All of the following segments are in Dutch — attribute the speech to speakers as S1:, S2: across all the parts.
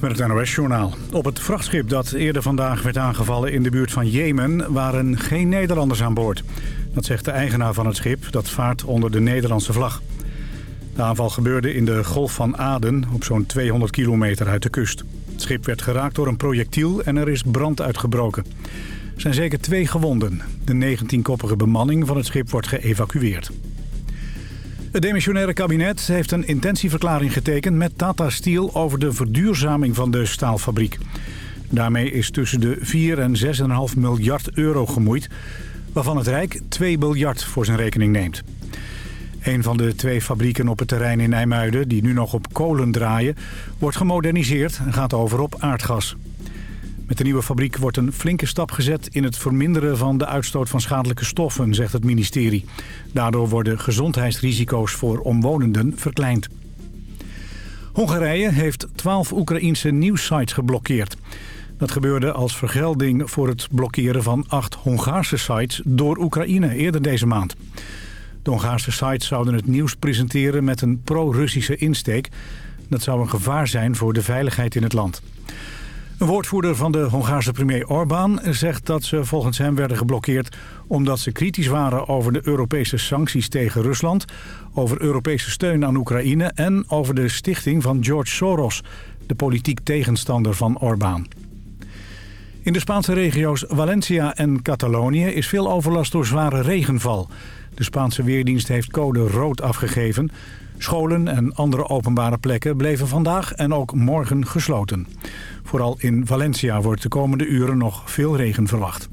S1: Het NOS-journaal. Op het vrachtschip dat eerder vandaag werd aangevallen in de buurt van Jemen... waren geen Nederlanders aan boord. Dat zegt de eigenaar van het schip, dat vaart onder de Nederlandse vlag. De aanval gebeurde in de Golf van Aden, op zo'n 200 kilometer uit de kust. Het schip werd geraakt door een projectiel en er is brand uitgebroken. Er zijn zeker twee gewonden. De 19-koppige bemanning van het schip wordt geëvacueerd. Het demissionaire kabinet heeft een intentieverklaring getekend met Tata Steel over de verduurzaming van de staalfabriek. Daarmee is tussen de 4 en 6,5 miljard euro gemoeid, waarvan het Rijk 2 miljard voor zijn rekening neemt. Een van de twee fabrieken op het terrein in Nijmuiden, die nu nog op kolen draaien, wordt gemoderniseerd en gaat over op aardgas. Met de nieuwe fabriek wordt een flinke stap gezet in het verminderen van de uitstoot van schadelijke stoffen, zegt het ministerie. Daardoor worden gezondheidsrisico's voor omwonenden verkleind. Hongarije heeft 12 Oekraïense nieuwssites geblokkeerd. Dat gebeurde als vergelding voor het blokkeren van acht Hongaarse sites door Oekraïne eerder deze maand. De Hongaarse sites zouden het nieuws presenteren met een pro-Russische insteek. Dat zou een gevaar zijn voor de veiligheid in het land. Een woordvoerder van de Hongaarse premier Orbán zegt dat ze volgens hem werden geblokkeerd... omdat ze kritisch waren over de Europese sancties tegen Rusland... over Europese steun aan Oekraïne en over de stichting van George Soros... de politiek tegenstander van Orbán. In de Spaanse regio's Valencia en Catalonië is veel overlast door zware regenval. De Spaanse Weerdienst heeft code rood afgegeven. Scholen en andere openbare plekken bleven vandaag en ook morgen gesloten. Vooral in Valencia wordt de komende uren nog veel regen verwacht.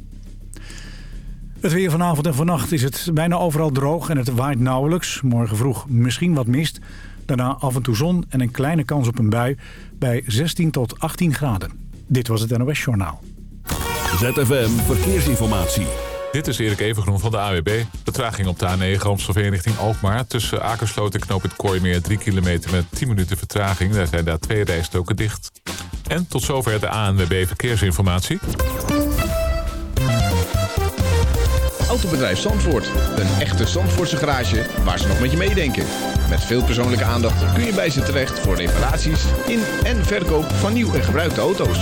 S1: Het weer vanavond en vannacht is het bijna overal droog en het waait nauwelijks. Morgen vroeg misschien wat mist. Daarna af en toe zon en een kleine kans op een bui bij 16 tot 18 graden. Dit was het NOS Journaal.
S2: ZFM Verkeersinformatie.
S3: Dit is Erik Evengroen van de AWB. Vertraging op de A9 Amstelveen richting Alkmaar. Tussen Akersloot en Knoop het Kooimeer 3 kilometer met 10 minuten vertraging. Daar zijn daar twee rijstoken dicht. En tot zover de ANWB Verkeersinformatie.
S4: Autobedrijf Zandvoort. Een echte Zandvoortse garage waar ze nog met je meedenken. Met veel persoonlijke aandacht kun je bij ze terecht voor reparaties in en verkoop van nieuw en gebruikte auto's.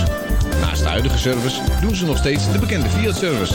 S4: Naast de huidige service doen ze nog steeds de bekende Fiat-service.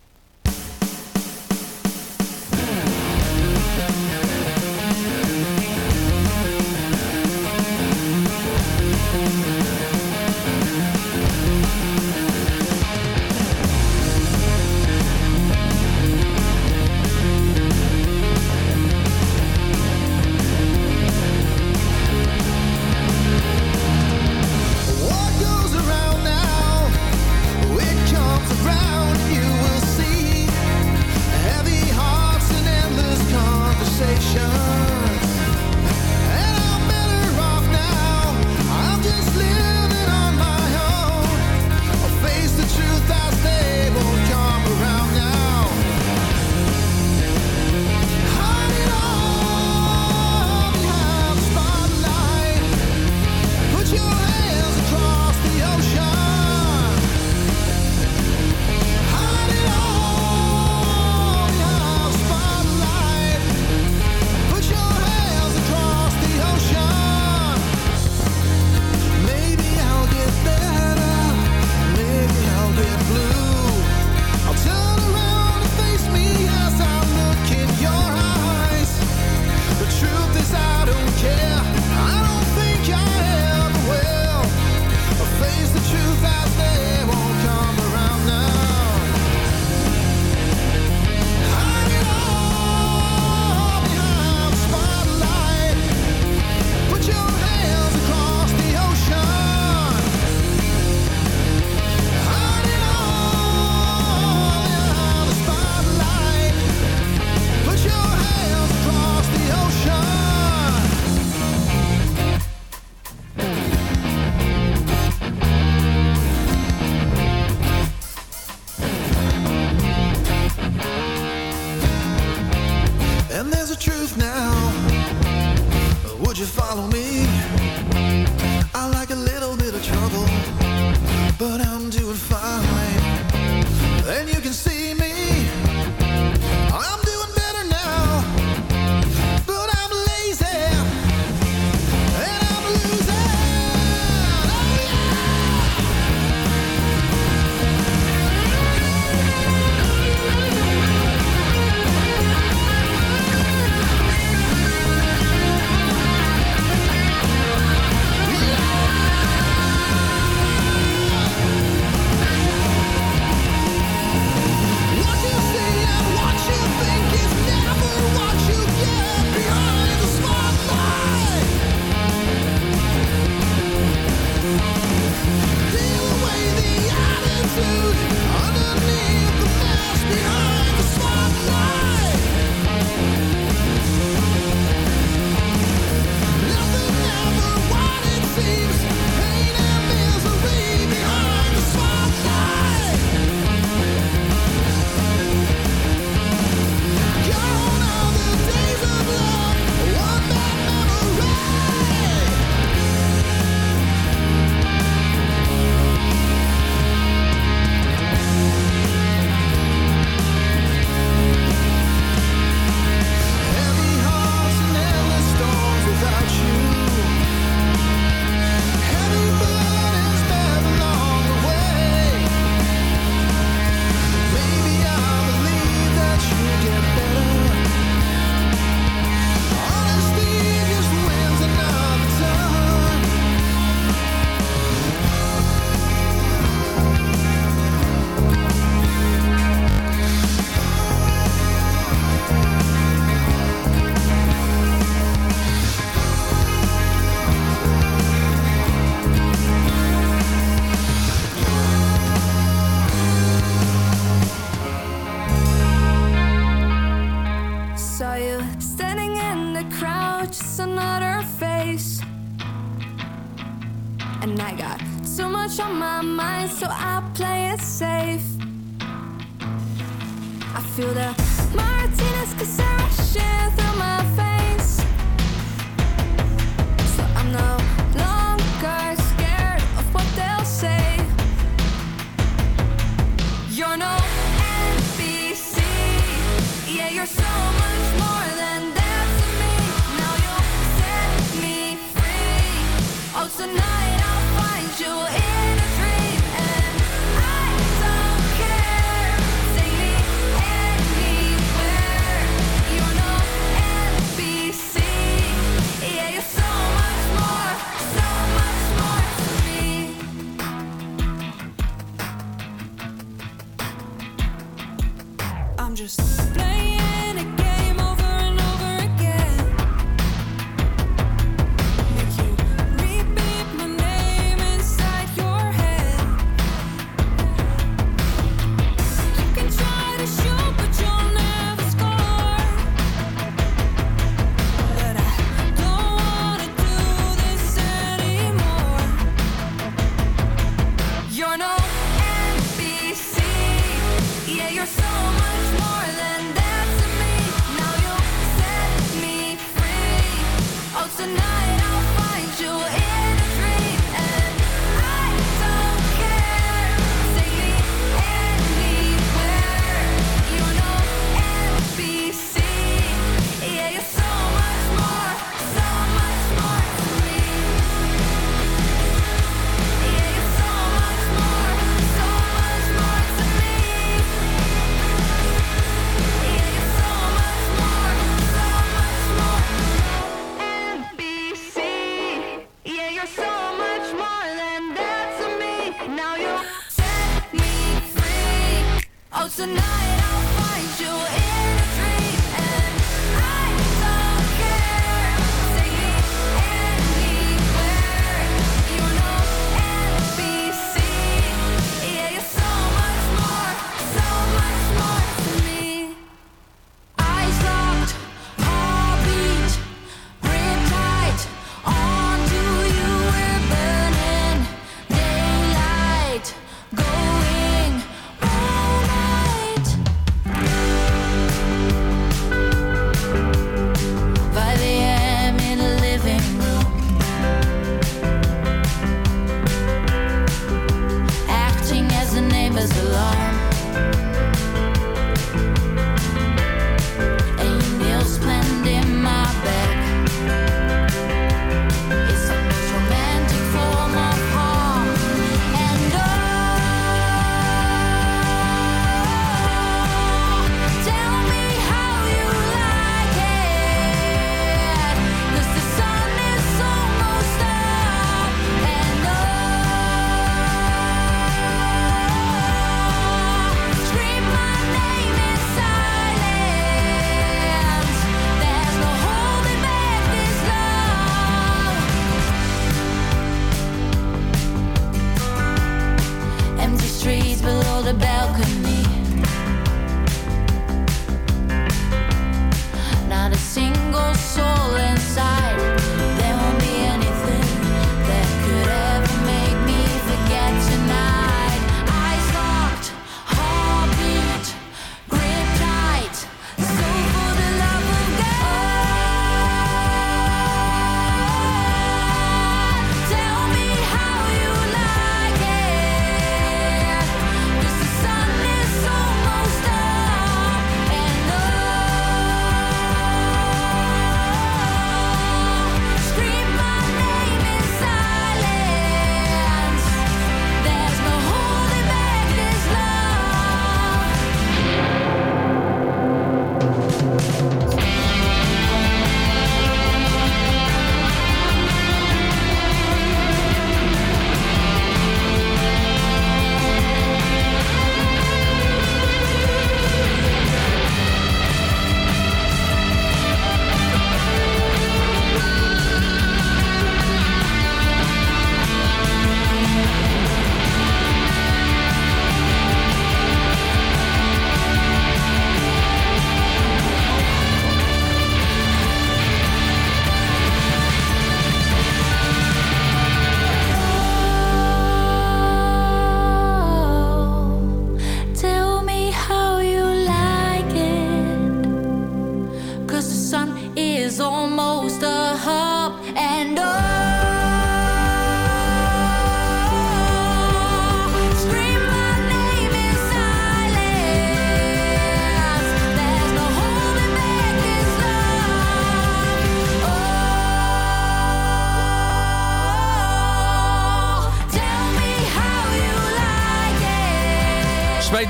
S5: Feel the Martinez concession through my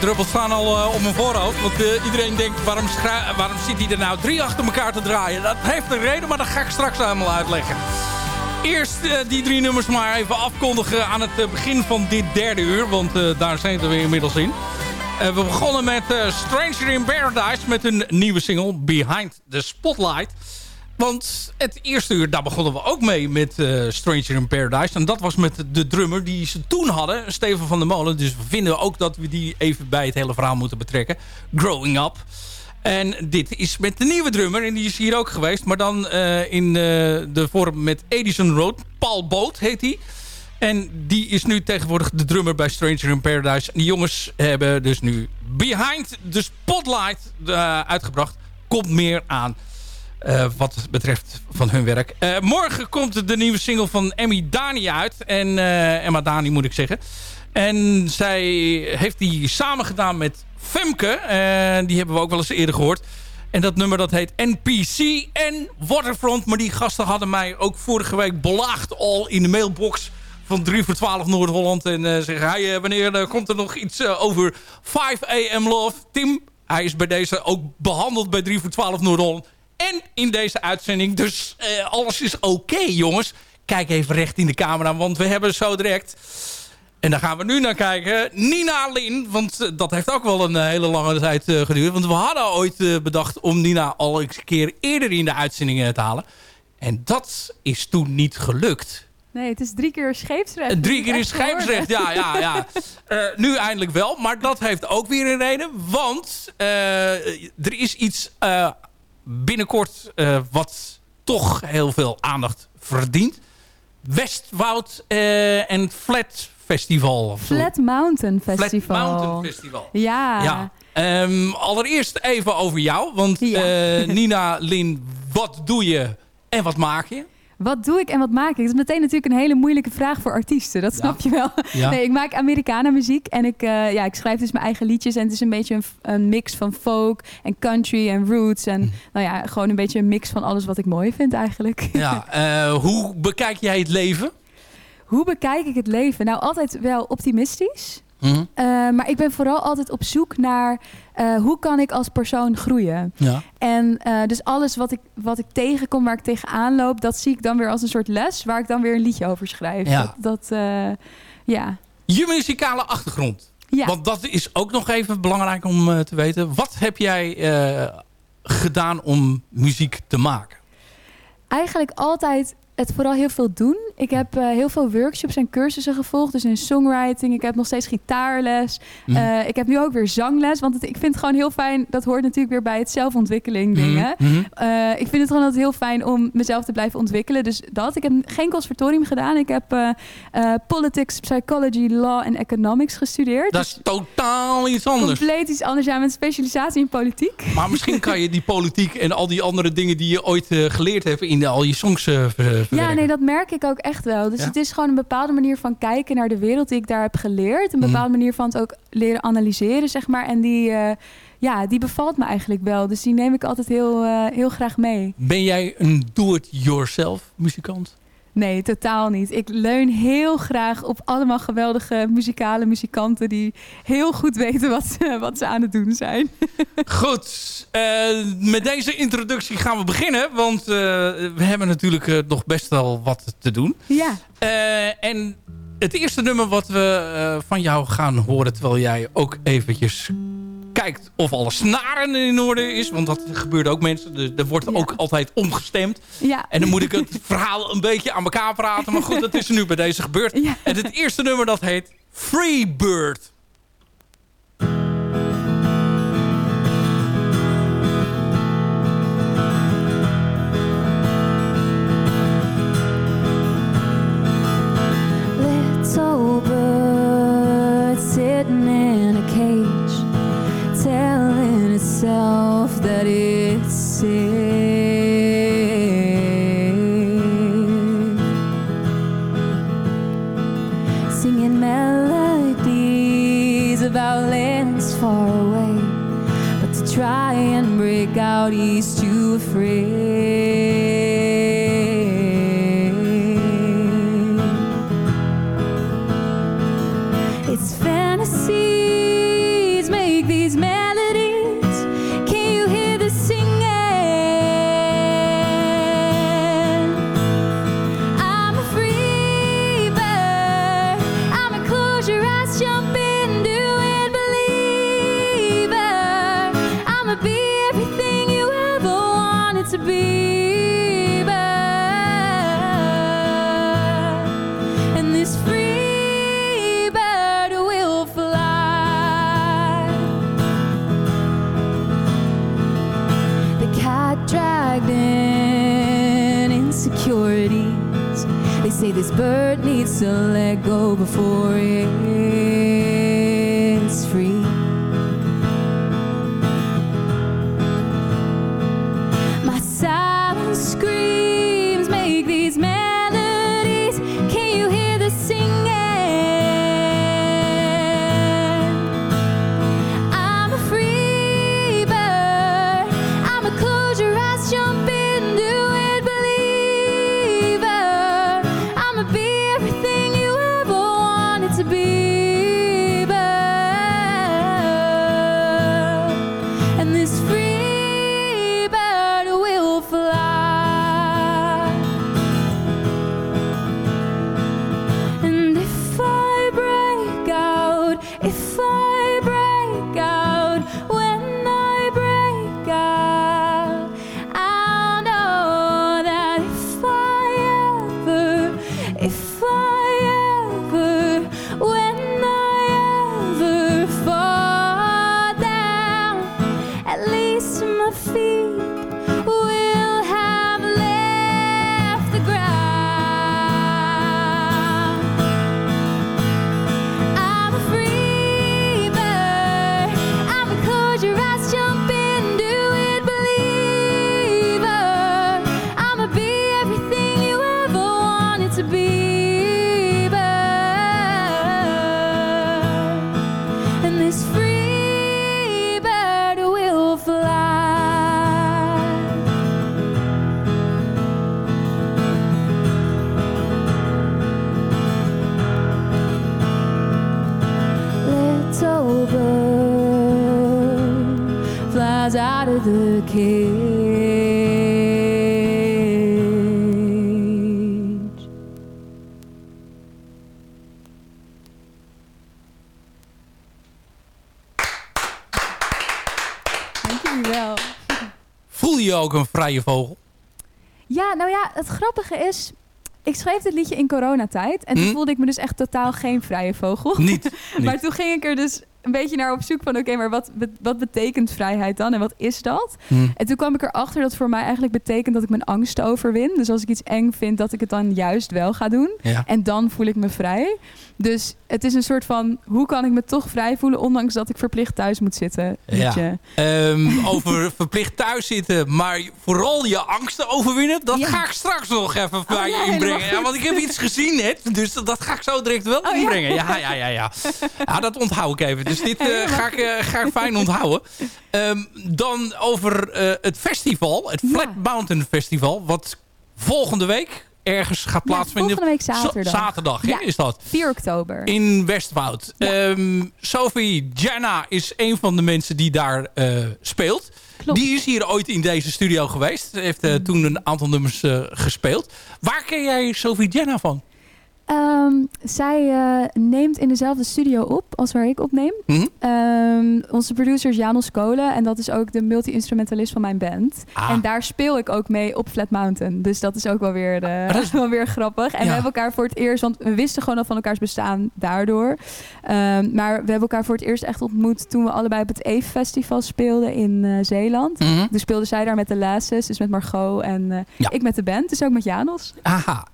S6: zweetdruppels staan al eh, op mijn voorhoofd. Want eh, iedereen denkt, waarom, waarom zit hij er nou drie achter elkaar te draaien? Dat heeft een reden, maar dat ga ik straks helemaal uitleggen. Eerst eh, die drie nummers maar even afkondigen aan het begin van dit derde uur. Want daar zitten we inmiddels in. We begonnen met Stranger in Paradise met een nieuwe single, Behind the Spotlight. Want het eerste uur, daar begonnen we ook mee met eh, Stranger in Paradise. En dat was met de drummer die ze toen hadden, Steven van der Molen. Dus we vinden ook dat we die even bij het hele verhaal moeten betrekken. Growing Up. En dit is met de nieuwe drummer. En die is hier ook geweest. Maar dan eh, in eh, de vorm met Edison Road. Paul Boot heet hij. En die is nu tegenwoordig de drummer bij Stranger in Paradise. En die jongens hebben dus nu Behind the Spotlight uitgebracht. Komt meer aan eh, wat betreft van hun werk. Eh, morgen komt de nieuwe single van Emmy Dani uit. En eh, Emma Dani moet ik zeggen. En zij heeft die samen gedaan met Femke. Die hebben we ook wel eens eerder gehoord. En dat nummer dat heet NPC en Waterfront. Maar die gasten hadden mij ook vorige week belaagd al in de mailbox van 3 voor 12 Noord-Holland. En zeggen, hey, wanneer komt er nog iets over 5 AM Love? Tim, hij is bij deze ook behandeld bij 3 voor 12 Noord-Holland. En in deze uitzending. Dus eh, alles is oké, jongens. Kijk even recht in de camera, want we hebben zo direct... En daar gaan we nu naar kijken. Nina Lin, want eh, dat heeft ook wel een eh, hele lange tijd geduurd. Want we hadden ooit bedacht om Nina al eens een keer eerder in de uitzendingen te halen. En dat is toen niet gelukt.
S7: Nee, het is drie keer scheepsrecht.
S6: Drie keer
S7: is
S6: scheepsrecht, ja, ja, ja. Nu eindelijk wel, maar dat heeft ook weer een reden. Want er is iets binnenkort eh, wat toch heel veel aandacht verdient. Westwoud eh, en Flat Festival.
S7: Flat Mountain
S6: Flat
S7: Festival.
S6: Mountain Festival.
S7: Ja.
S6: Ja. Ehm, allereerst even over jou. Want
S7: Ja.
S6: eh, Nina, Lin, wat doe je en wat maak je?
S7: Wat doe ik en wat maak ik? Dat is meteen natuurlijk een hele moeilijke vraag voor artiesten. Dat snap je wel.
S6: Ja.
S7: Nee, ik maak Americana muziek en ik, eh, ja, ik schrijf dus mijn eigen liedjes. En het is een beetje een, een mix van folk en country en roots. En
S6: Hm.
S7: nou ja, gewoon een beetje een mix van alles wat ik mooi vind eigenlijk.
S6: Ja, eh, hoe bekijk jij het leven?
S7: Hoe bekijk ik het leven? Nou, altijd wel optimistisch.
S6: Hm?
S7: Eh, maar ik ben vooral altijd op zoek naar eh, hoe kan ik als persoon groeien.
S6: Ja.
S7: En eh, dus alles wat ik, wat ik tegenkom, waar ik tegenaan loop, dat zie ik dan weer als een soort les, waar ik dan weer een liedje over schrijf.
S6: Ja.
S7: Dat, dat ja.
S6: Je muzikale achtergrond.
S7: Ja.
S6: Want dat is ook nog even belangrijk om te weten. Wat heb jij gedaan om muziek te maken?
S7: Eigenlijk altijd het vooral heel veel doen. Ik heb eh, heel veel workshops en cursussen gevolgd. Dus in songwriting. Ik heb nog steeds gitaarles.
S6: Mhm.
S7: Eh, ik heb nu ook weer zangles. Want het, ik vind het gewoon heel fijn. Dat hoort natuurlijk weer bij het zelfontwikkeling dingen.
S6: Mhm, mhm.
S7: Eh, ik vind het gewoon altijd heel fijn om mezelf te blijven ontwikkelen. Dus dat. Ik heb geen conservatorium gedaan. Ik heb politics, psychology, law en economics gestudeerd.
S6: Dat is totaal iets anders.
S7: Compleet iets anders. Ja, met specialisatie in politiek.
S6: Maar misschien kan je die politiek en al die andere dingen die je ooit geleerd hebt in al je songs.
S7: Ja, nee, dat merk ik ook echt wel. Dus
S6: Ja?
S7: het is gewoon een bepaalde manier van kijken naar de wereld die ik daar heb geleerd. Een
S6: Mhm.
S7: bepaalde manier van het ook leren analyseren, zeg maar. En die, eh, ja, die bevalt me eigenlijk wel. Dus die neem ik altijd heel, eh, heel graag mee.
S6: Ben jij een do-it-yourself muzikant?
S7: Nee, totaal niet. Ik leun heel graag op allemaal geweldige muzikale muzikanten die heel goed weten wat, ze- wat ze aan het doen zijn.
S6: Goed, eh, met deze introductie gaan we beginnen. Want eh, we hebben natuurlijk eh, nog best wel wat te doen.
S7: Ja,
S6: en het eerste nummer wat we van jou gaan horen... terwijl jij ook eventjes kijkt of alle snaren in orde is. Want dat gebeurt ook mensen. Dus er wordt
S7: Ja.
S6: ook altijd omgestemd.
S7: ja.
S6: En dan moet ik het verhaal een beetje aan elkaar praten. Maar goed, dat is er nu bij deze gebeurd.
S7: Ja.
S6: En het eerste nummer dat heet Freebird.
S7: Little bird itself that it's safe. Singing melodies about lands far away, but to try and break out, he's too afraid. This bird needs to let go before it's
S6: je ook een vrije vogel?
S7: Ja, nou ja, het grappige is... Ik schreef dit liedje in coronatijd. En toen
S6: Hm?
S7: voelde ik me dus echt totaal geen vrije vogel.
S6: Niet.
S7: Maar
S6: niet.
S7: toen ging ik er dus een beetje naar op zoek van... oké, maar wat, wat betekent vrijheid dan? En wat is dat?
S6: Hm.
S7: En toen kwam ik erachter dat voor mij eigenlijk betekent... dat ik mijn angsten overwin. Dus als ik iets eng vind, dat ik het dan juist wel ga doen.
S6: Ja.
S7: En dan voel ik me vrij. Dus het is een soort van... hoe kan ik me toch vrij voelen... ondanks dat ik verplicht thuis moet zitten?
S6: Ja. Ehm, over verplicht thuis zitten, maar vooral je angsten overwinnen. Dat
S7: Ja.
S6: ga ik straks nog even bij
S7: ja,
S6: je inbrengen. Ja, want ik heb iets gezien net, dus dat, dat ga ik zo direct wel
S7: Oh, ja.
S6: inbrengen. Ja, ja, ja, ja. Ja, dat onthoud ik even. Dus dit eh, ga, ik, eh, ga ik fijn onthouden. Ehm, dan over eh, het festival, het
S7: Ja.
S6: Flat Mountain Festival. Wat volgende week ergens gaat
S7: Ja,
S6: plaatsvinden.
S7: volgende week zaterdag.
S6: zaterdag,
S7: Ja.
S6: is dat.
S7: 4 oktober.
S6: In Westwoud. Ehm, Sophie Jana is een van de mensen die daar speelt.
S7: Klopt.
S6: Die is hier ooit in deze studio geweest. Ze heeft eh, toen een aantal nummers gespeeld. Waar ken jij Sophie Jana van?
S7: Ehm, zij eh, neemt in dezelfde studio op als waar ik opneem.
S6: Hm?
S7: Ehm, onze producer is Janos Kolen en dat is ook de multi-instrumentalist van mijn band.
S6: Ah.
S7: En daar speel ik ook mee op Flat Mountain. Dus dat is ook wel weer, eh,
S6: dat is-
S7: wel weer grappig. En
S6: Ja.
S7: we hebben elkaar voor het eerst, want we wisten gewoon al van elkaars bestaan daardoor. Ehm, maar we hebben elkaar voor het eerst echt ontmoet toen we allebei op het Eve Festival speelden in eh, Zeeland.
S6: Mhm.
S7: Toen speelde zij daar met de Lasses, dus met Margot en
S6: Ja.
S7: ik met de band, dus ook met Janos.
S6: Aha.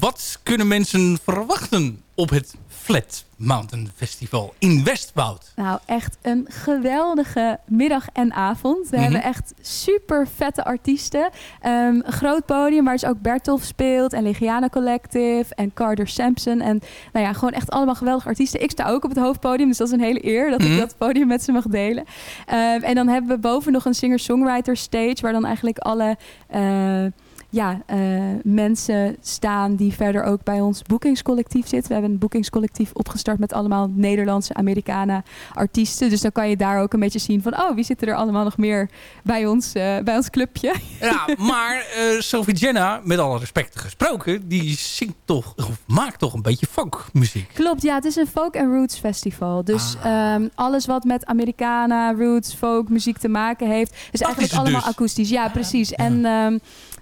S6: Wat kunnen mensen verwachten op het Flat Mountain Festival in Westwoud?
S7: Nou, echt een geweldige middag en avond. We
S6: Mhm.
S7: hebben echt super vette artiesten. Ehm, een groot podium waar dus ook Bertolf speelt en Legiana Collective en Carter Sampson. En nou ja, gewoon echt allemaal geweldige artiesten. Ik sta ook op het hoofdpodium, dus dat is een hele eer dat
S6: Mhm.
S7: ik dat podium met ze mag delen. Ehm, en dan hebben we boven nog een singer-songwriter stage waar dan eigenlijk alle... eh, ja, eh, mensen staan die verder ook bij ons boekingscollectief zitten. We hebben een boekingscollectief opgestart met allemaal Nederlandse, Amerikanen artiesten. Dus dan kan je daar ook een beetje zien van... oh, wie zitten er allemaal nog meer bij ons, eh, bij ons clubje?
S6: Ja, maar eh Sophie Jenna, met alle respect gesproken, die zingt toch, of maakt toch een beetje folkmuziek.
S7: Klopt, ja, het is een folk en roots festival. Dus
S6: Ah.
S7: ehm, alles wat met Americana, roots, folk, muziek te maken heeft... is eigenlijk allemaal
S6: dus.
S7: akoestisch. Ja, precies. En ehm,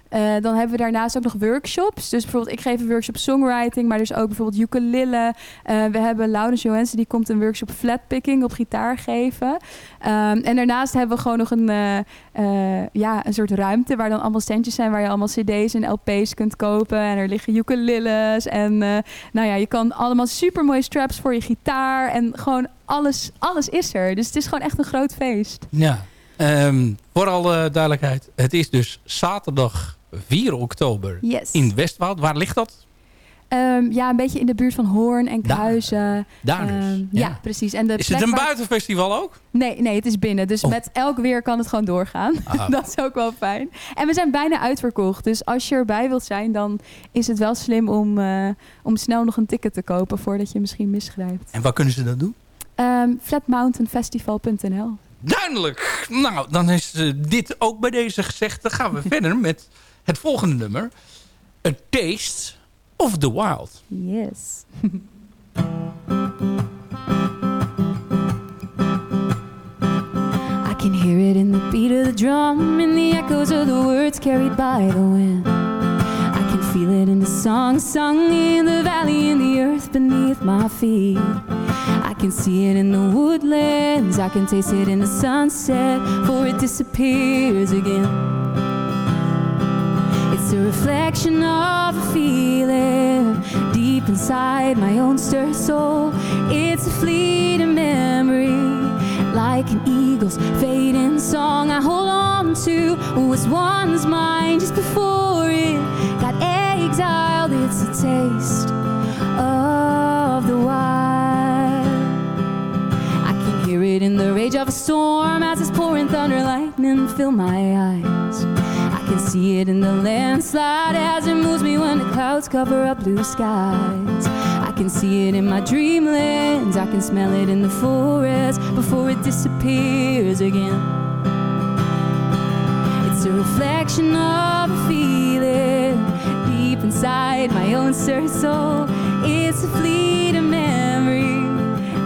S8: Eh, dan hebben we daarnaast ook nog workshops. Dus bijvoorbeeld, ik geef een workshop songwriting, maar dus ook bijvoorbeeld ukulele. Eh, we hebben Laurens Johansen, die komt een workshop flatpicking op gitaar geven. Ehm, en daarnaast hebben we gewoon nog een, eh, ja, een soort ruimte waar dan allemaal standjes zijn waar je allemaal cd's en lp's kunt kopen. En er liggen ukuleles en nou ja, je kan allemaal super mooie straps voor je gitaar en gewoon alles, alles is er. Dus het is gewoon echt een groot feest.
S6: Ja. Ehm, voor alle duidelijkheid. Het is dus zaterdag 4 oktober
S8: Yes.
S6: in Westwoud. Waar ligt dat?
S8: Ehm, ja, een beetje in de buurt van Hoorn en
S6: Daar.
S8: Kruisen.
S6: Daar dus.
S8: Ehm, ja. precies. En de
S6: Is het een
S8: waar-
S6: buitenfestival ook?
S8: Nee, nee, het is binnen. Dus
S6: Oh.
S8: met elk weer kan het gewoon doorgaan.
S6: Ah.
S8: dat is ook wel fijn. En we zijn bijna uitverkocht. Dus als je erbij wilt zijn, dan is het wel slim om, eh, om snel nog een ticket te kopen voordat je misschien misgrijpt.
S6: En waar kunnen ze dat doen?
S8: Ehm flatmountainfestival.nl
S6: Duidelijk. Nou, dan is eh, dit ook bij deze gezegd. Dan gaan we verder met het volgende nummer. A Taste of the Wild.
S8: Yes. I can hear it in the beat of the drum, in the echoes of the words carried by the wind. I can feel it in the song sung in the valley, in the earth beneath my feet. I can see it in the woodlands, I can taste it in the sunset, for it disappears again. It's a reflection of a feeling deep inside my own stirred soul. It's a fleeting memory, like an eagle's fading song. I hold on to was once mine just before it got exiled. It's a taste of the wild. I can hear it in the rage of a storm as it's pouring thunder, lightning fill my eyes. Can see it in the landslide as it moves me when the clouds cover up blue skies. I can see it in my dreamlands, I can smell it in the forest before it disappears again. It's a reflection of a feeling deep inside my own soul. It's a fleeting memory,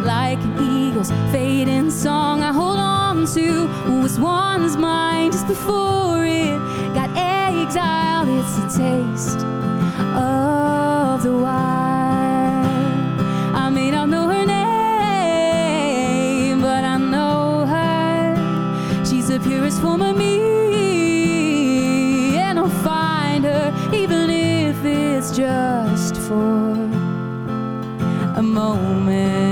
S8: like an eagle's fading song. I hold on to was once mine just before it got exiled. It's a taste of the wild. I may not know her name, but I know her. She's the purest form of me, and I'll find her, even if it's just for a moment.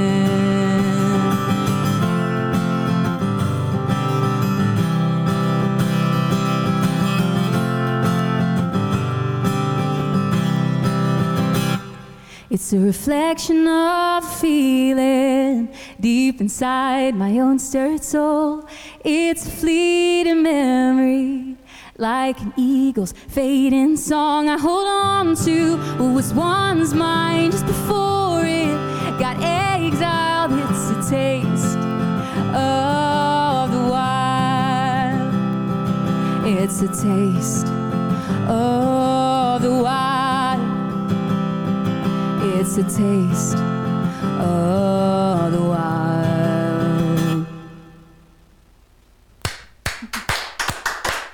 S8: It's a reflection of feeling deep inside my own stirred soul. It's a fleeting memory, like an eagle's fading song. I hold on to what was once mine just before it got exiled. It's a taste of the wild. It's a taste of the wild. It's a taste of the wild.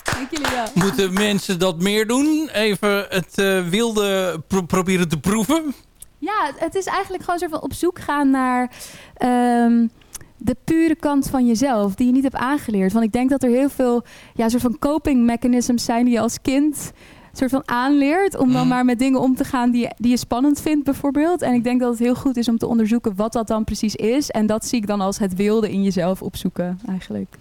S8: Dank jullie wel.
S6: Moeten mensen dat meer doen? Even het eh, wilde pro- proberen te proeven?
S8: Ja, het is eigenlijk gewoon soort van op zoek gaan naar ehm, de pure kant van jezelf, die je niet hebt aangeleerd. Want ik denk dat er heel veel ja, soort van coping mechanisms zijn die je als kind soort van aanleert om dan
S6: Mhm.
S8: maar met dingen om te gaan die, je- die je spannend vindt bijvoorbeeld. En ik denk dat het heel goed is om te onderzoeken wat dat dan precies is. En dat zie ik dan als het wilde in jezelf opzoeken eigenlijk.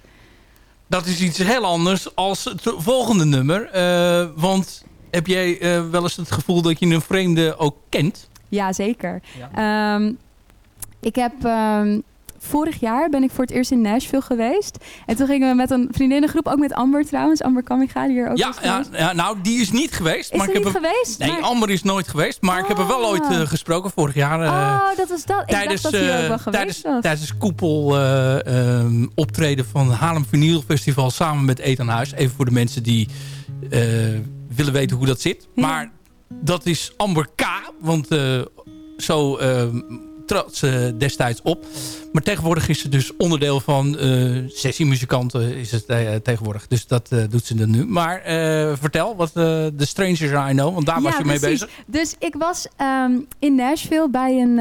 S6: Dat is iets heel anders als het volgende nummer. Eh, want heb jij eh, wel eens het gevoel dat je een vreemde ook kent?
S8: Ja, zeker. Ehm, ik heb ehm, vorig jaar ben ik voor het eerst in Nashville geweest. En toen gingen we met een vriendinnengroep, ook met Amber trouwens. Amber Kamiga, die hier ook
S6: Ja, ja, ja, nou die is niet geweest.
S8: Is
S6: maar ik
S8: niet
S6: heb
S8: geweest?
S6: Nee,
S8: Maar-
S6: Amber is nooit geweest. Maar ik heb er wel
S8: Ah.
S6: ooit eh, gesproken vorig jaar. eh,
S8: oh, dat was dat. Ik
S6: tijdens,
S8: dacht dat hij ook
S6: eh,
S8: wel geweest
S6: tijdens,
S8: was.
S6: tijdens koepel eh, ehm, optreden van het Haarlem Vinyl Festival samen met Ethan Huis. Even voor de mensen die willen weten hoe dat zit.
S8: Ja.
S6: Maar dat is Amber K. Want zo ehm, trad ze destijds op. Maar tegenwoordig is ze dus onderdeel van eh sessiemuzikanten is het eh, tegenwoordig. Dus dat eh, doet ze dan nu. Maar vertel, wat The Strangers I Know, want daar was je mee bezig.
S7: Dus ik was ehm, in Nashville bij een,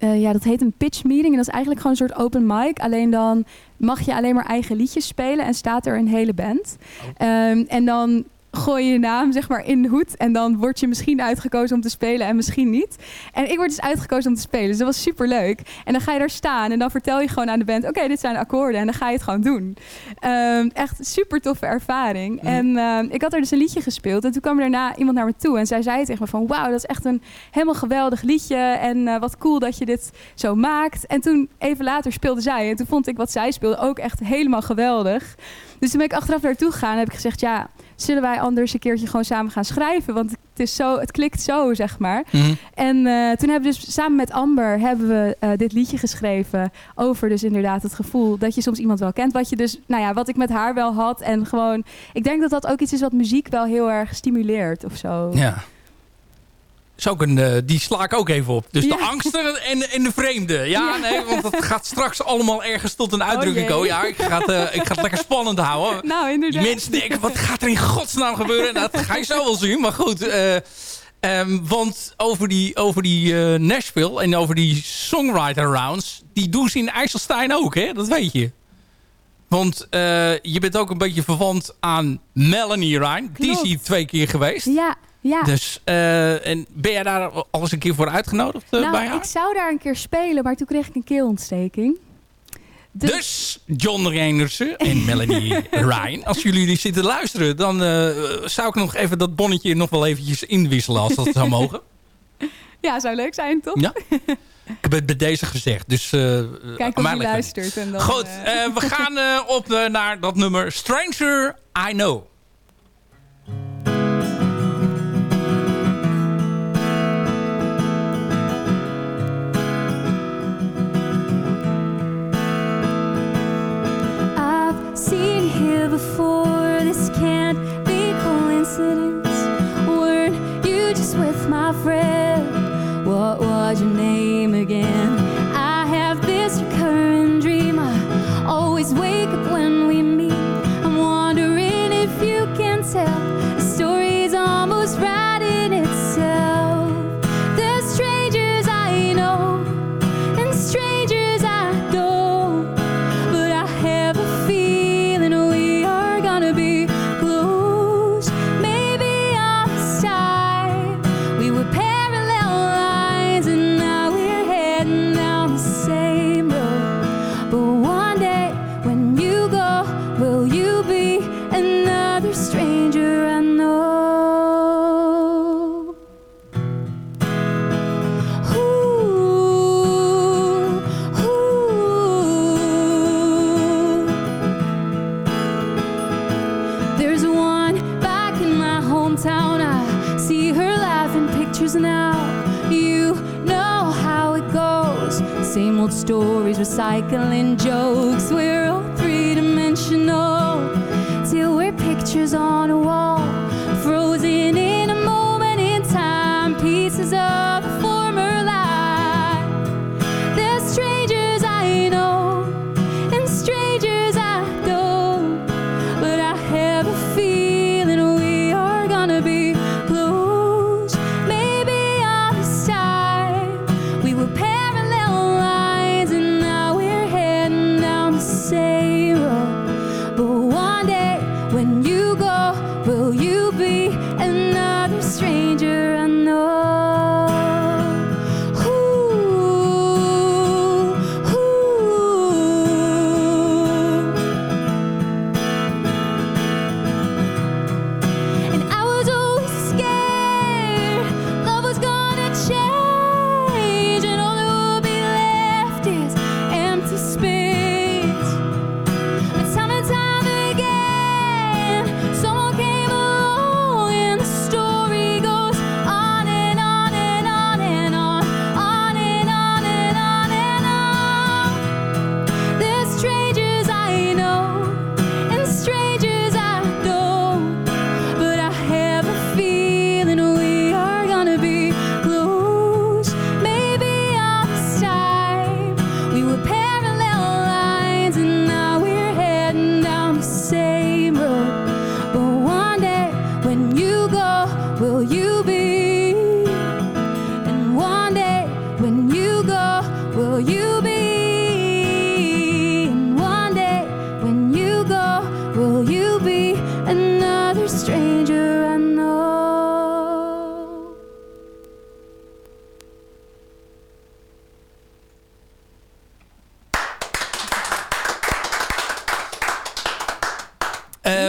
S7: eh, ja, dat heet een pitch meeting. En dat is eigenlijk gewoon een soort open mic. Alleen dan mag je alleen maar eigen liedjes spelen en staat er een hele band.
S6: Oh.
S7: Ehm, en dan gooi je naam zeg maar in de hoed en dan word je misschien uitgekozen om te spelen en misschien niet. En ik word dus uitgekozen om te spelen, dus dat was super leuk. En dan ga je daar staan en dan vertel je gewoon aan de band, oké, dit zijn de akkoorden en dan ga je het gewoon doen. Ehm, echt super toffe ervaring.
S6: Mhm.
S7: En ehm, ik had er dus een liedje gespeeld en toen kwam er daarna iemand naar me toe en zij zei tegen me van, wauw, dat is echt een helemaal geweldig liedje en eh, wat cool dat je dit zo maakt. En toen even later speelde zij en toen vond ik wat zij speelde ook echt helemaal geweldig. Dus toen ben ik achteraf naartoe gegaan en heb ik gezegd, ja, zullen wij anders een keertje gewoon samen gaan schrijven? Want het, is zo, het klikt zo, zeg maar.
S6: Mhm.
S7: En eh, toen hebben we dus samen met Amber hebben we eh, dit liedje geschreven over dus inderdaad het gevoel dat je soms iemand wel kent. Wat je dus, nou ja, wat ik met haar wel had. En gewoon, ik denk dat dat ook iets is wat muziek wel heel erg stimuleert of zo.
S6: Ja. Is ook een, eh, die sla ik ook even op. Dus de angsten en, en de vreemde. Ja, nee, want dat gaat straks allemaal ergens tot een uitdrukking
S7: jee.
S6: komen. Ja, ik ga, het, eh, ik ga het lekker spannend houden.
S7: Nou, inderdaad.
S6: mensen denken, wat gaat er in godsnaam gebeuren? Nou, dat ga je zo wel zien. Maar goed, eh, ehm, want over die, over die Nashville en over die songwriter rounds... die doen ze in IJsselstein ook, hè? Dat weet je. Want je bent ook een beetje verwant aan Melanie Ryan. Die is hier twee keer geweest.
S7: Ja, ja.
S6: Dus, eh, en ben jij daar al eens een keer voor uitgenodigd eh, bij
S7: nou,
S6: haar?
S7: ik zou daar een keer spelen, maar toen kreeg ik een keelontsteking.
S6: Dus John Reinersen en Melanie Ryan, als jullie die zitten luisteren, dan eh, zou ik nog even dat bonnetje nog wel eventjes inwisselen als dat zou mogen.
S7: Ja, zou leuk zijn, toch?
S6: Ja? Ik heb het bij deze gezegd, dus eh
S7: Kijk of
S6: mij
S7: je luistert. En dan,
S6: Goed, we gaan op naar dat nummer Stranger I Know.
S8: Stories, recycling jokes. We're all three dimensional. Till we're pictures on a wall. Frozen in a moment in time. Pieces of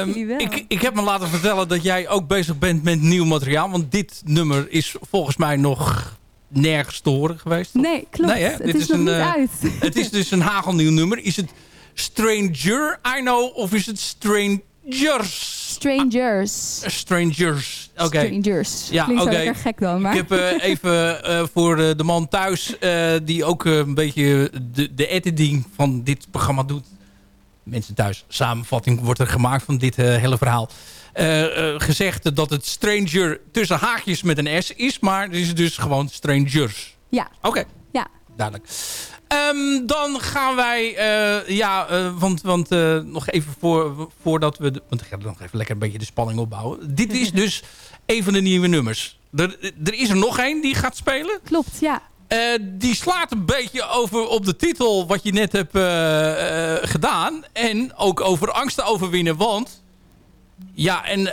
S6: Ehm, ik, ik heb me laten vertellen dat jij ook bezig bent met nieuw materiaal. Want dit nummer is volgens mij nog nergens te horen geweest.
S7: Nee, klopt.
S6: Nee, hè?
S7: Het
S6: Dit
S7: is,
S6: is
S7: nog
S6: een,
S7: niet
S6: eh,
S7: uit.
S6: Het is dus een hagelnieuw nummer. Is het Stranger, I know, of is het Strangers?
S7: Strangers.
S6: Strangers, oké.
S7: Strangers.
S6: Ja,
S7: Klinkt wel lekker gek dan, maar...
S6: Ik heb eh, even eh, voor de man thuis, die ook een beetje de, de editing van dit programma doet. Mensen thuis, samenvatting wordt er gemaakt van dit eh, hele verhaal. Eh, eh, gezegd dat het Stranger tussen haakjes met een S is, maar het is dus gewoon Strangers.
S7: Ja.
S6: Oké.
S7: Ja.
S6: Duidelijk. Ehm, dan gaan wij, eh, ja, want, want nog even voor, voordat we, de, want ik ga nog even lekker een beetje de spanning opbouwen. Dit is dus een van de nieuwe nummers. Er, er is er nog één die gaat spelen.
S7: Klopt, ja.
S6: Eh, die slaat een beetje over op de titel wat je net hebt eh, eh, gedaan. En ook over angsten overwinnen, want... Ja, en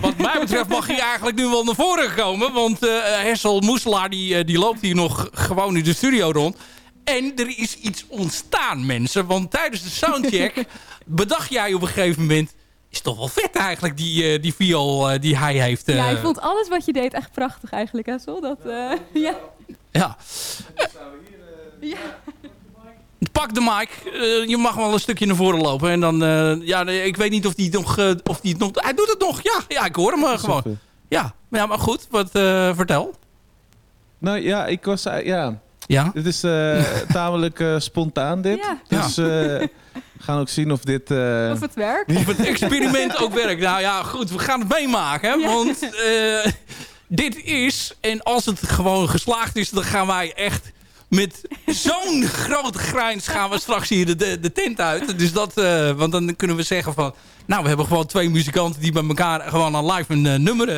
S6: wat mij betreft mag hij eigenlijk nu wel naar voren komen. Want eh Hessel Moeselaar die, die loopt hier nog gewoon in de studio rond. En er is iets ontstaan, mensen. Want tijdens de soundcheck bedacht jij op een gegeven moment... Is toch wel vet eigenlijk, die, eh, die viool eh, die hij heeft.
S7: ja,
S6: eh,
S7: ik vond alles wat je deed echt prachtig eigenlijk, Hessel. Dat, eh, ja.
S6: Ja. Pak de mic. Eh, je mag wel een stukje naar voren lopen. En dan, eh, ja, ik weet niet of die het nog, of die het nog... Hij doet het nog, ja. Ja, ik hoor hem gewoon.
S9: Super.
S6: Ja, ja, maar goed. Wat, eh, vertel.
S9: Nou ja, ik was... ja,
S6: Ja.
S9: het is eh, tamelijk eh, spontaan dit.
S7: Ja.
S9: Dus eh, gaan ook zien of dit... eh,
S7: Of het werkt.
S6: Of het experiment ook werkt. Nou ja, goed. We gaan het meemaken. Want eh, dit is... En als het gewoon geslaagd is, dan gaan wij echt... Met zo'n grote grijns gaan we straks hier de, de, de tent uit. Dus dat, eh, want dan kunnen we zeggen van... Nou, we hebben gewoon twee muzikanten die bij elkaar gewoon aan live een nummer...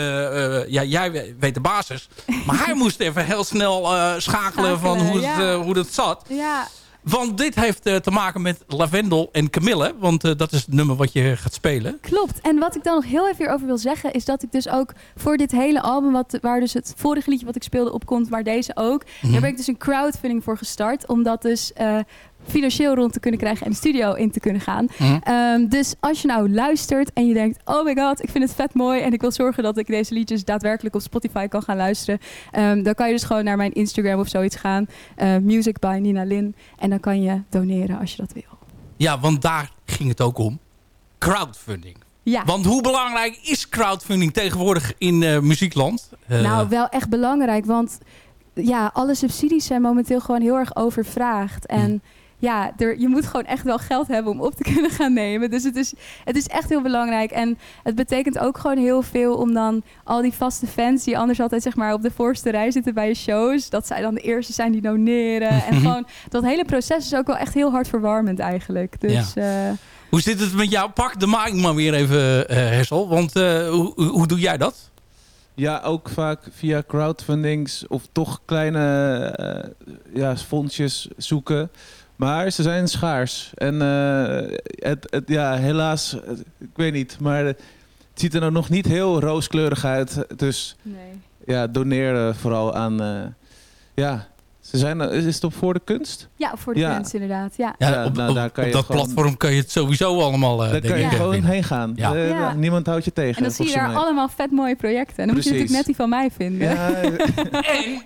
S6: ja, jij weet de basis. Maar hij moest even heel snel eh, schakelen, van
S7: Schakelen,
S6: hoe het,
S7: ja.
S6: hoe het zat.
S7: Ja,
S6: Want dit heeft eh, te maken met Lavendel en Camille. Want eh, dat is het nummer wat je gaat spelen.
S7: klopt. En wat ik dan nog heel even hierover wil zeggen... is dat ik dus ook voor dit hele album... Wat, waar dus het vorige liedje wat ik speelde opkomt... maar deze ook...
S6: Mhm.
S7: daar ben ik dus een crowdfunding voor gestart. Om dat dus eh, financieel rond te kunnen krijgen... en de studio in te kunnen gaan.
S6: Mhm.
S7: Ehm, dus als je nou luistert en je denkt... oh my god, ik vind het vet mooi... en ik wil zorgen dat ik deze liedjes daadwerkelijk op Spotify kan gaan luisteren... ehm, dan kan je dus gewoon naar mijn Instagram of zoiets gaan. eh, Music by Nina Lin. En dan kan je doneren als je dat wil.
S6: Ja, want daar ging het ook om. Crowdfunding.
S7: Ja.
S6: Want hoe belangrijk is crowdfunding tegenwoordig in eh, muziekland? Eh,
S7: Nou, wel echt belangrijk, want ja, alle subsidies zijn momenteel gewoon heel erg overvraagd. En ja, er, je moet gewoon echt wel geld hebben om op te kunnen gaan nemen. Dus het is, het is echt heel belangrijk. En het betekent ook gewoon heel veel om dan al die vaste fans die anders altijd zeg maar op de voorste rij zitten bij je shows, dat zij dan de eerste zijn die doneren. En gewoon dat hele proces is ook wel echt heel hartverwarmend eigenlijk. Dus eh,
S6: Hoe zit het met jou? Pak de mic maar weer even, eh Hessel. Want eh, hoe, hoe- doe jij dat?
S9: Ja, ook vaak via crowdfundings of toch kleine eh, ja, fondsjes zoeken. Maar ze zijn schaars. En eh, het, het, ja, helaas, eh, ik weet niet, maar het ziet er nou nog niet heel rooskleurig uit. Dus
S7: nee.
S9: ja, doneer vooral aan... eh, ja, ze zijn, is het op voor de kunst?
S7: Ja, voor de
S9: Ja.
S7: mensen inderdaad. Ja.
S9: Ja,
S6: op,
S9: nou,
S6: op-
S9: daar kan
S6: op
S9: je
S6: dat
S9: gewoon-
S6: platform kan je het sowieso allemaal eh
S9: Daar
S6: denk
S9: kan je gewoon
S6: vinden.
S9: heen gaan.
S6: Ja.
S9: Eh,
S7: Ja.
S9: Niemand houdt je tegen.
S7: En dan zie je daar
S9: mij.
S7: allemaal vet mooie projecten. En dan moet je natuurlijk net die van mij vinden.
S9: Ja,
S6: En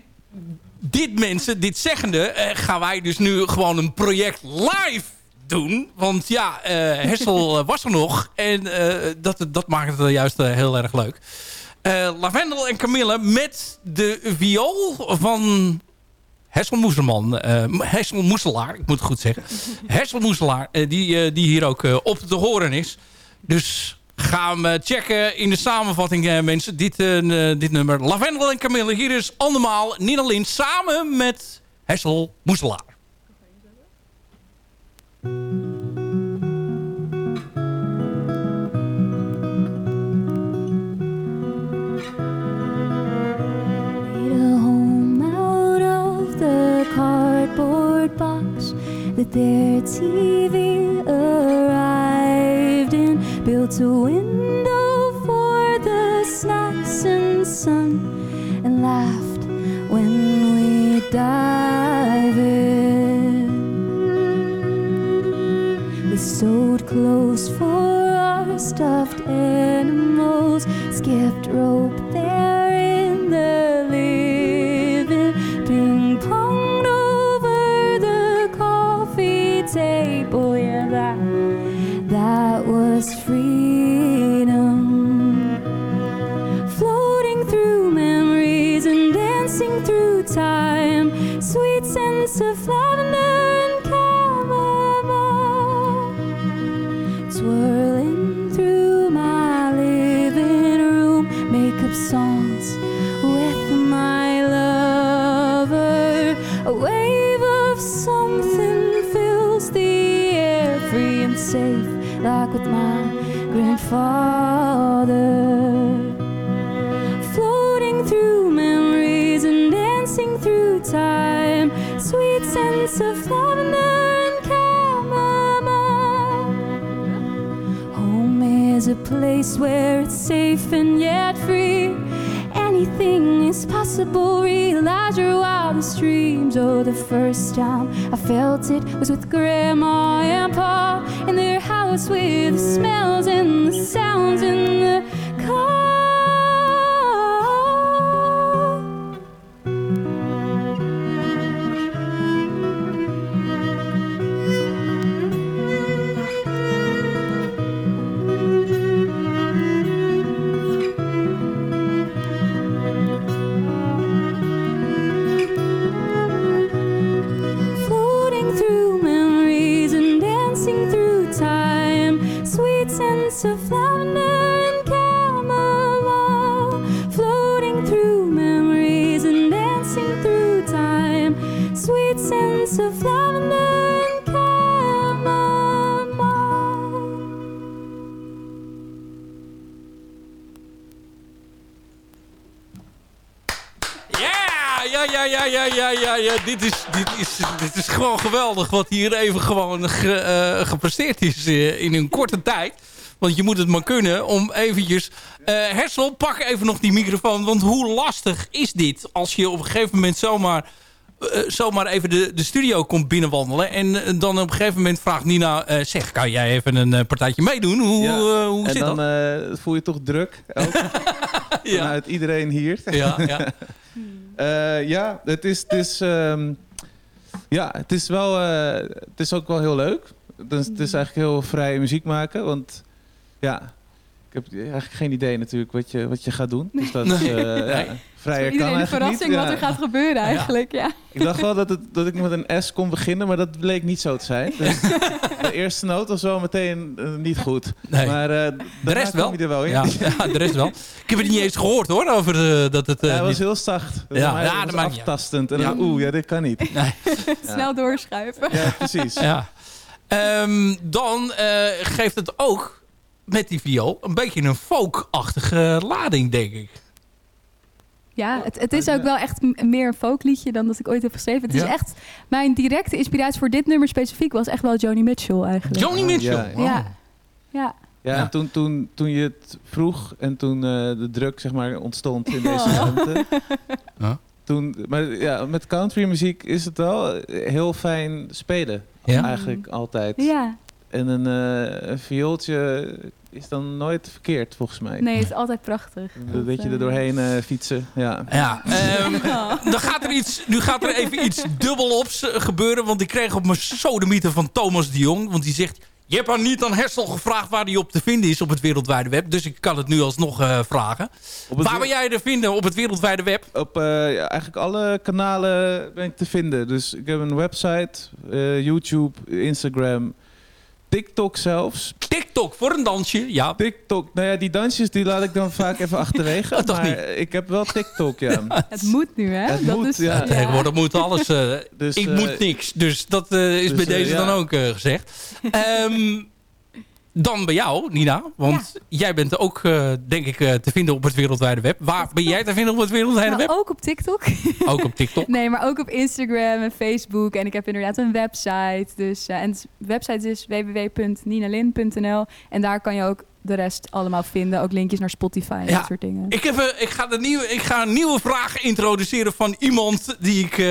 S6: dit mensen, dit zeggende, eh, gaan wij dus nu gewoon een project live doen. Want ja, eh, Hessel eh, was er nog. En dat, dat maakt het juist heel erg leuk. Lavendel en Camille met de viool van Hessel Moeselman. Hessel Moeselaar, ik moet het goed zeggen. Hessel Moeselaar, die, die hier ook op te horen is. Dus ga hem eh, checken in de samenvatting, eh, mensen. Dit, eh, n- dit nummer. Lavendel en Camille. Hier is andermaal Nina Lind samen met Hessel Moeselaar.
S7: The TV. Built a window for the snacks and sun, and laughed when we dive in. We sewed clothes for
S8: our stuffed animals. Skipped rope there was freedom. Floating through memories and dancing through time. Sweet scents of lavender and chamomile. Swirling through my living room. Make up songs with my lover. A wave of something fills the air, free and safe, like with my grandfather floating through memories and dancing through time. Sweet scents of lavender and chamomile. Home is a place where it's safe and yet free. Anything is possible. Realize your wildest dreams. Oh, the first time I felt it was with Grandma and Pa in their house with the smells and the sounds and
S6: the geweldig wat hier even gewoon ge- eh, gepresteerd is eh, in een korte tijd. Want je moet het maar kunnen om eventjes... eh Hersel, pak even nog die microfoon. Want hoe lastig is dit als je op een gegeven moment zomaar... zomaar even de, de studio komt binnenwandelen. En dan op een gegeven moment vraagt Nina... zeg, kan jij even een partijtje meedoen? Hoe,
S9: Ja.
S6: hoe
S9: en
S6: zit
S9: dan
S6: dat?
S9: eh, voel je toch druk. Ook,
S6: ja.
S9: Vanuit iedereen hier.
S6: Ja, ja.
S9: Ja, het is, het is, ehm, ja, het is wel, eh, het is ook wel heel leuk. Dus het is eigenlijk heel vrij muziek maken, want ja, heb eigenlijk geen idee natuurlijk wat je, wat je gaat doen. Dus dat is, eh, ja, vrijer kan
S8: Iedereen een
S9: eigenlijk
S8: verrassing
S9: niet.
S8: wat
S9: Ja.
S8: er gaat gebeuren eigenlijk. Ja.
S9: Ik dacht wel dat, het, dat ik met een S kon beginnen, maar dat bleek niet zo te zijn. Dus de eerste noot was wel meteen eh, niet goed.
S6: Nee.
S9: Maar eh,
S6: De rest wel.
S9: er in.
S6: Ja, ja, de rest wel. Ik heb het niet eens gehoord hoor, over dat het... eh,
S9: Hij was
S6: niet-
S9: heel zacht.
S6: Ja,
S9: Ja,
S6: dat
S9: aftastend. En dan, oeh, ja, dit kan niet.
S6: Nee.
S8: Snel doorschuiven.
S9: Ja, precies.
S6: Ja. Ehm, dan eh, geeft het ook met die viool een beetje een folk-achtige lading, denk ik.
S8: Ja, het, het is ook wel echt meer een folkliedje dan dat ik ooit heb geschreven. Het is echt, mijn directe inspiratie voor dit nummer specifiek was echt wel Joni Mitchell eigenlijk.
S6: Johnny Mitchell.
S9: Ja,
S6: Wow.
S8: Ja. Ja.
S9: Ja,
S6: Ja.
S9: en toen, toen, toen je het vroeg en toen eh, de druk zeg maar, ontstond in deze
S8: Oh.
S9: ruimte.
S6: Ja.
S9: Toen, maar ja, met countrymuziek is het wel heel fijn spelen.
S6: Ja?
S9: Eigenlijk altijd.
S8: ja,
S9: En een, eh, een viooltje is dan nooit verkeerd volgens mij.
S8: nee, het is altijd prachtig.
S9: Een beetje er doorheen eh, fietsen. Ja.
S6: Ja, ehm,
S8: Oh.
S6: dan gaat er iets, nu gaat er even iets dubbelops eh, gebeuren. Want ik kreeg op mijn sodemieter van Thomas de Jong. Want die zegt, je hebt aan niet aan Hersel gevraagd waar hij op te vinden is op het wereldwijde web. Dus ik kan het nu alsnog eh, vragen. Waar ben jij te vinden op het wereldwijde web?
S9: Op eh, ja, eigenlijk alle kanalen ben ik te vinden. Dus ik heb een website, eh, YouTube, Instagram, TikTok zelfs.
S6: TikTok voor een dansje. Ja,
S9: TikTok, nou ja, die dansjes die laat ik dan vaak even achterwege.
S6: Oh, toch
S9: maar
S6: niet?
S9: ik heb wel TikTok, ja.
S8: Het moet nu, hè?
S9: Het moet, ja.
S6: tegenwoordig moet alles... eh,
S9: Dus,
S6: ik
S9: eh,
S6: moet niks. Dus dat eh, is
S9: dus,
S6: bij deze
S9: ja.
S6: dan ook eh, gezegd. Ehm, dan bij jou, Nina. Want jij bent ook, eh, denk ik, eh, te vinden op het wereldwijde web. Waar ben jij te vinden op het wereldwijde
S8: Nou,
S6: web?
S8: ook op TikTok.
S6: Ook op TikTok.
S8: Nee, maar ook op Instagram en Facebook. En ik heb inderdaad een website. Dus, eh, en de website is www.ninalin.nl. En daar kan je ook de rest allemaal vinden. Ook linkjes naar Spotify en
S6: Ja.
S8: dat soort dingen.
S6: Ik, heb, ik, ga de nieuwe, ik ga een nieuwe vraag introduceren van iemand die ik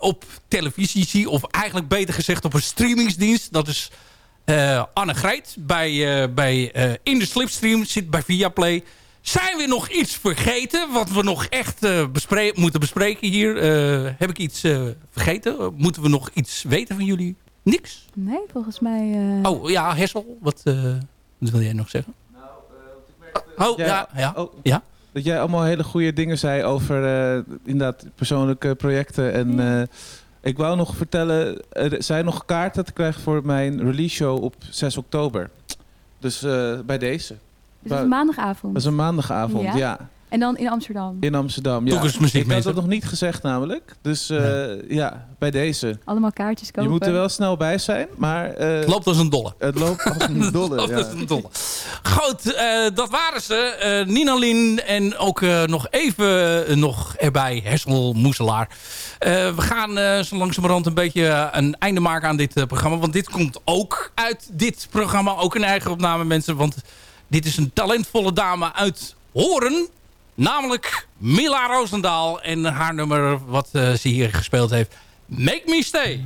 S6: op televisie zie. Of eigenlijk beter gezegd op een streamingsdienst. Dat is Eh, Anne Greet bij, eh, bij eh, In de Slipstream zit bij Viaplay. Zijn we nog iets vergeten wat we nog echt eh, bespre moeten bespreken hier? Eh, heb ik iets eh, vergeten? Moeten we nog iets weten van jullie? Niks?
S7: Nee, volgens mij... eh,
S6: Oh ja, Hessel, wat, eh, wat wil jij nog zeggen? Oh ja,
S9: Ja,
S6: ja.
S9: oh.
S6: ja.
S9: Dat jij allemaal hele goede dingen zei over eh, inderdaad persoonlijke projecten. En eh, ik wou nog vertellen, er zijn nog kaarten te krijgen voor mijn release show op 6 oktober. Dus eh, bij deze.
S7: dus het is maandagavond.
S9: Dat is een maandagavond,
S7: Ja?
S9: ja.
S7: En dan in Amsterdam.
S9: In Amsterdam. Ja.
S6: Toekomstmuziek,
S9: ik had dat nog niet gezegd namelijk. Dus eh, ja, bij deze.
S7: Allemaal kaartjes kopen.
S9: Je moet er wel snel bij zijn, maar... eh,
S6: Het loopt als een dolle.
S9: Het loopt als een dolle,
S6: loopt
S9: ja.
S6: als een dolle. Goed, eh, dat waren ze. Eh, Nina Lin en ook eh, nog even nog erbij Hessel Moeselaar. Eh, we gaan eh, zo langzamerhand een beetje een einde maken aan dit programma. Want dit komt ook uit dit programma. Ook een eigen opname mensen. Want dit is een talentvolle dame uit Horen. Namelijk Mila Roosendaal. En haar nummer wat eh, ze hier gespeeld heeft. Make Me Stay.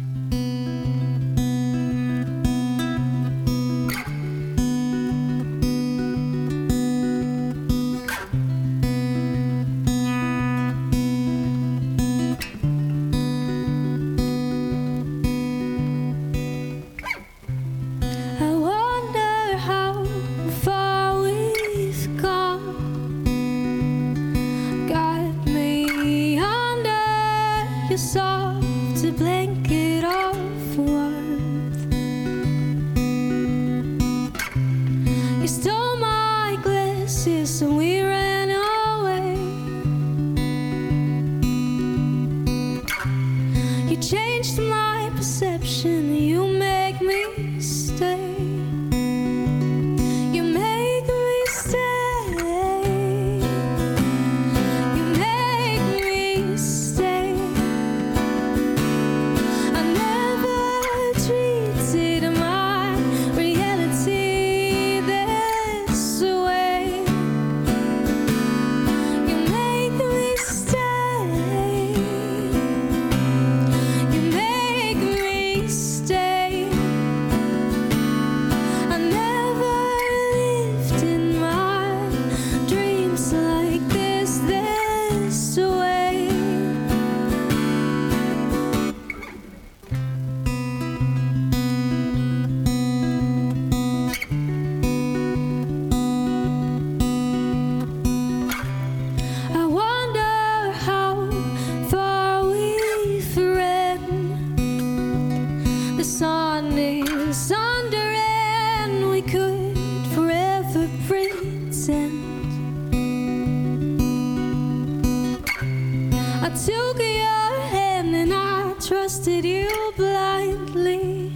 S8: Took your hand and I trusted you blindly.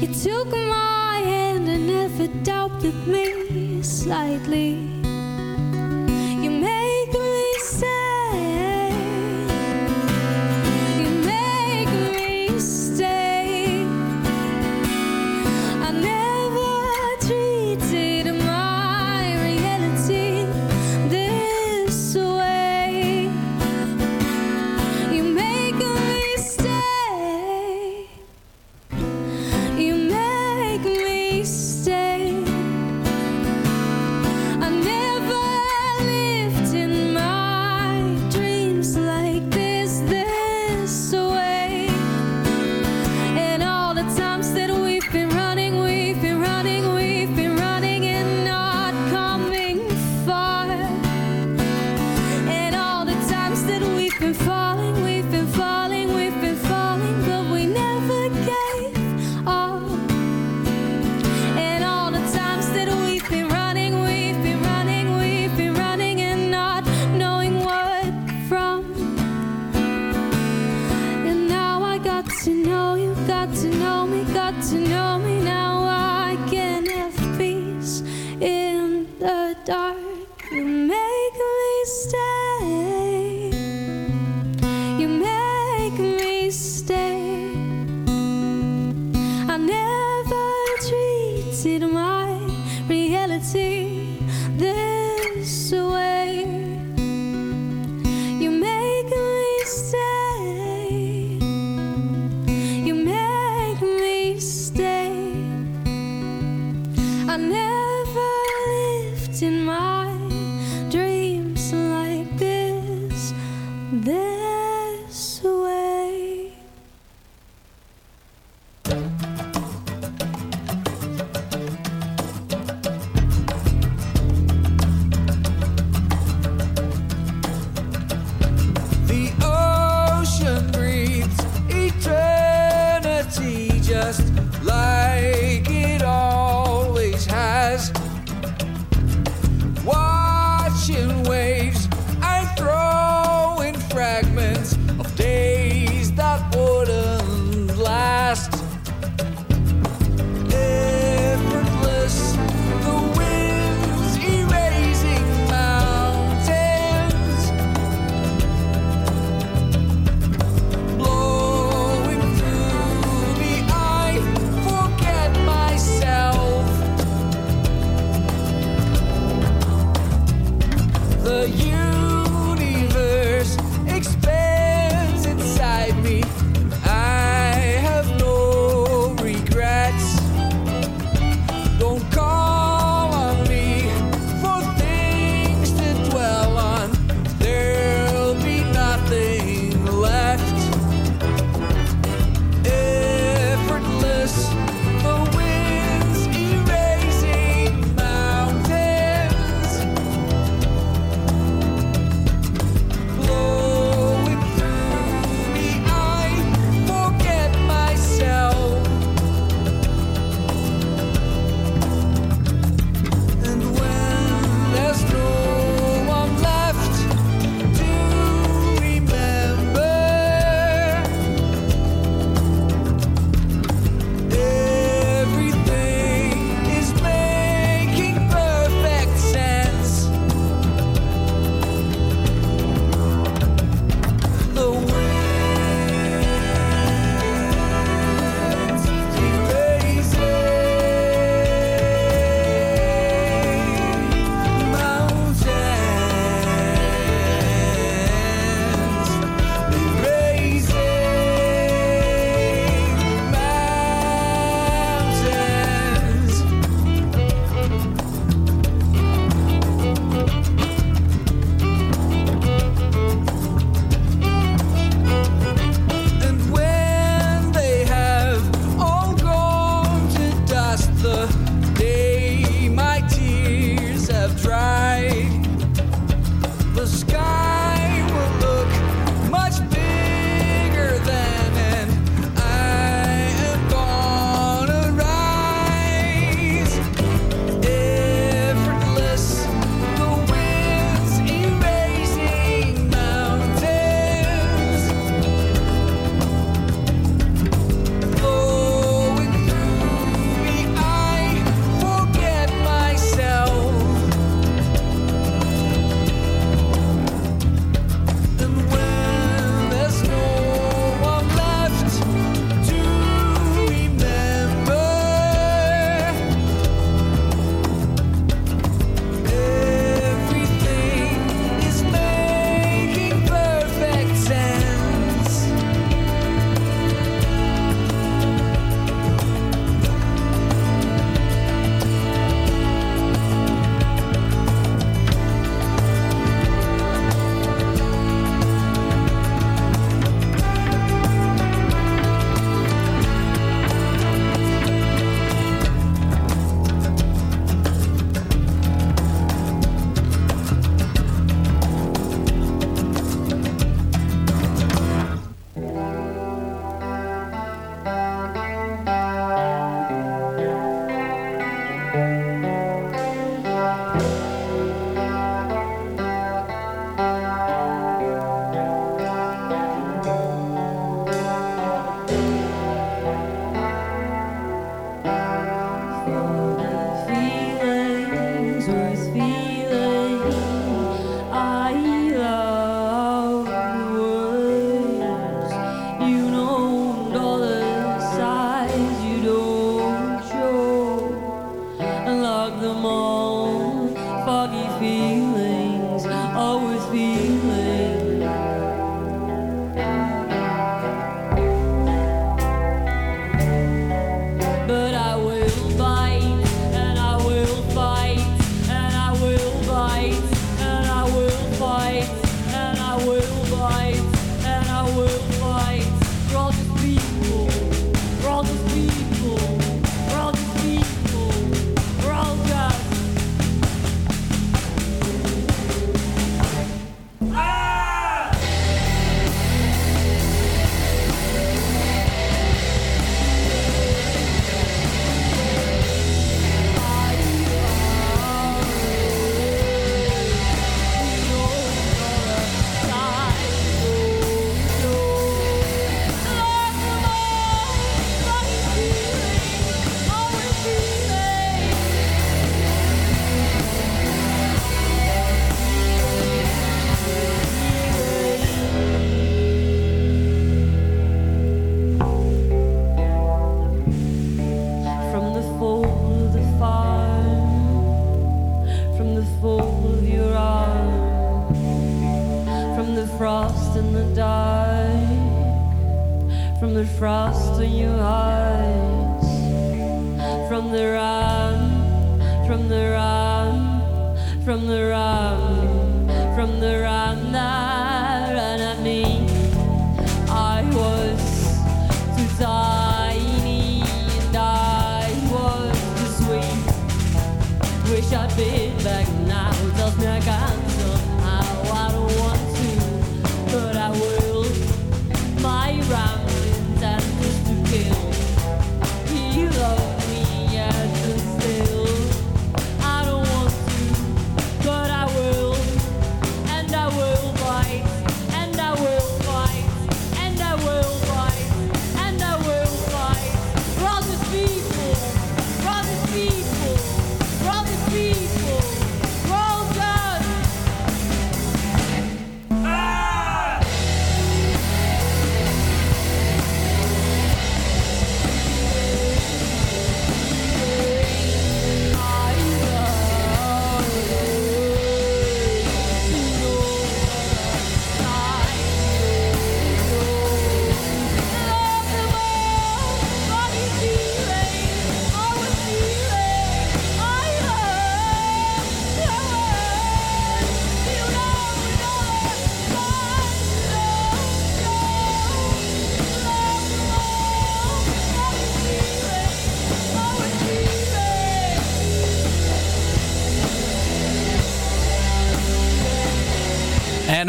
S8: You took my hand and never doubted me slightly.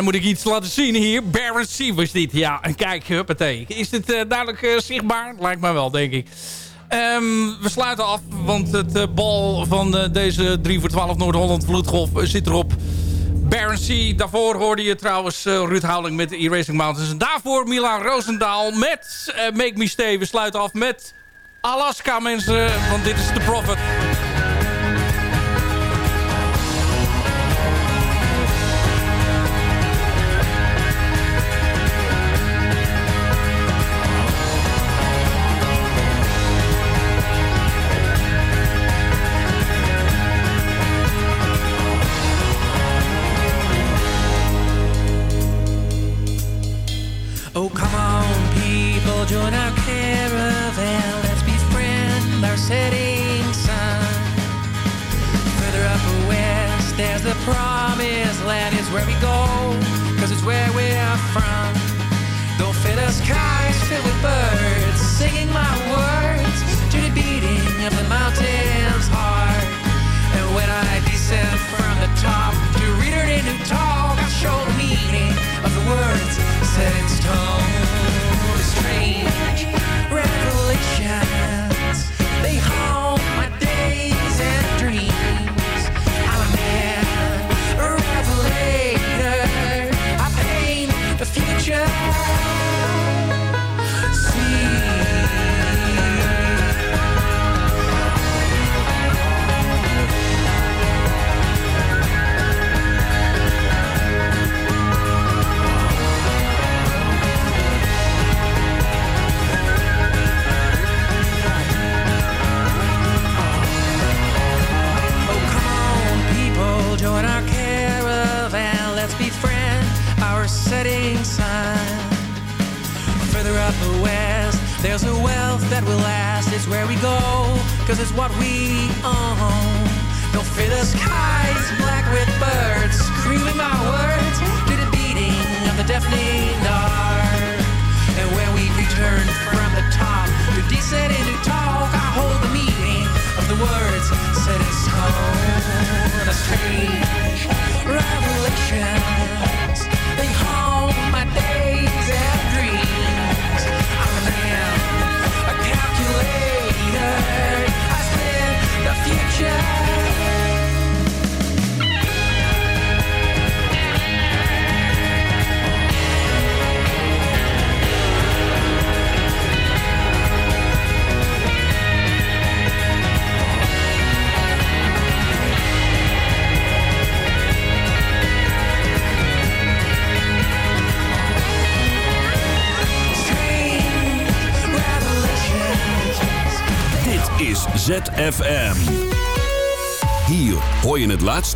S6: moet ik iets laten zien hier. Baron C was dit. Ja, en kijk, huppatee. Is dit eh, duidelijk eh, zichtbaar? Lijkt mij wel, denk ik. Ehm, we sluiten af, want het eh, bal van deze 3 voor 12 Noord-Holland Vloedgolf zit erop. Baron C. Daarvoor hoorde je trouwens Ruud Houding met Erasing Mountains. En daarvoor Milan Roosendaal met Make Me Stay. We sluiten af met Alaska, mensen, want dit is
S10: de profit words. Set its
S2: tone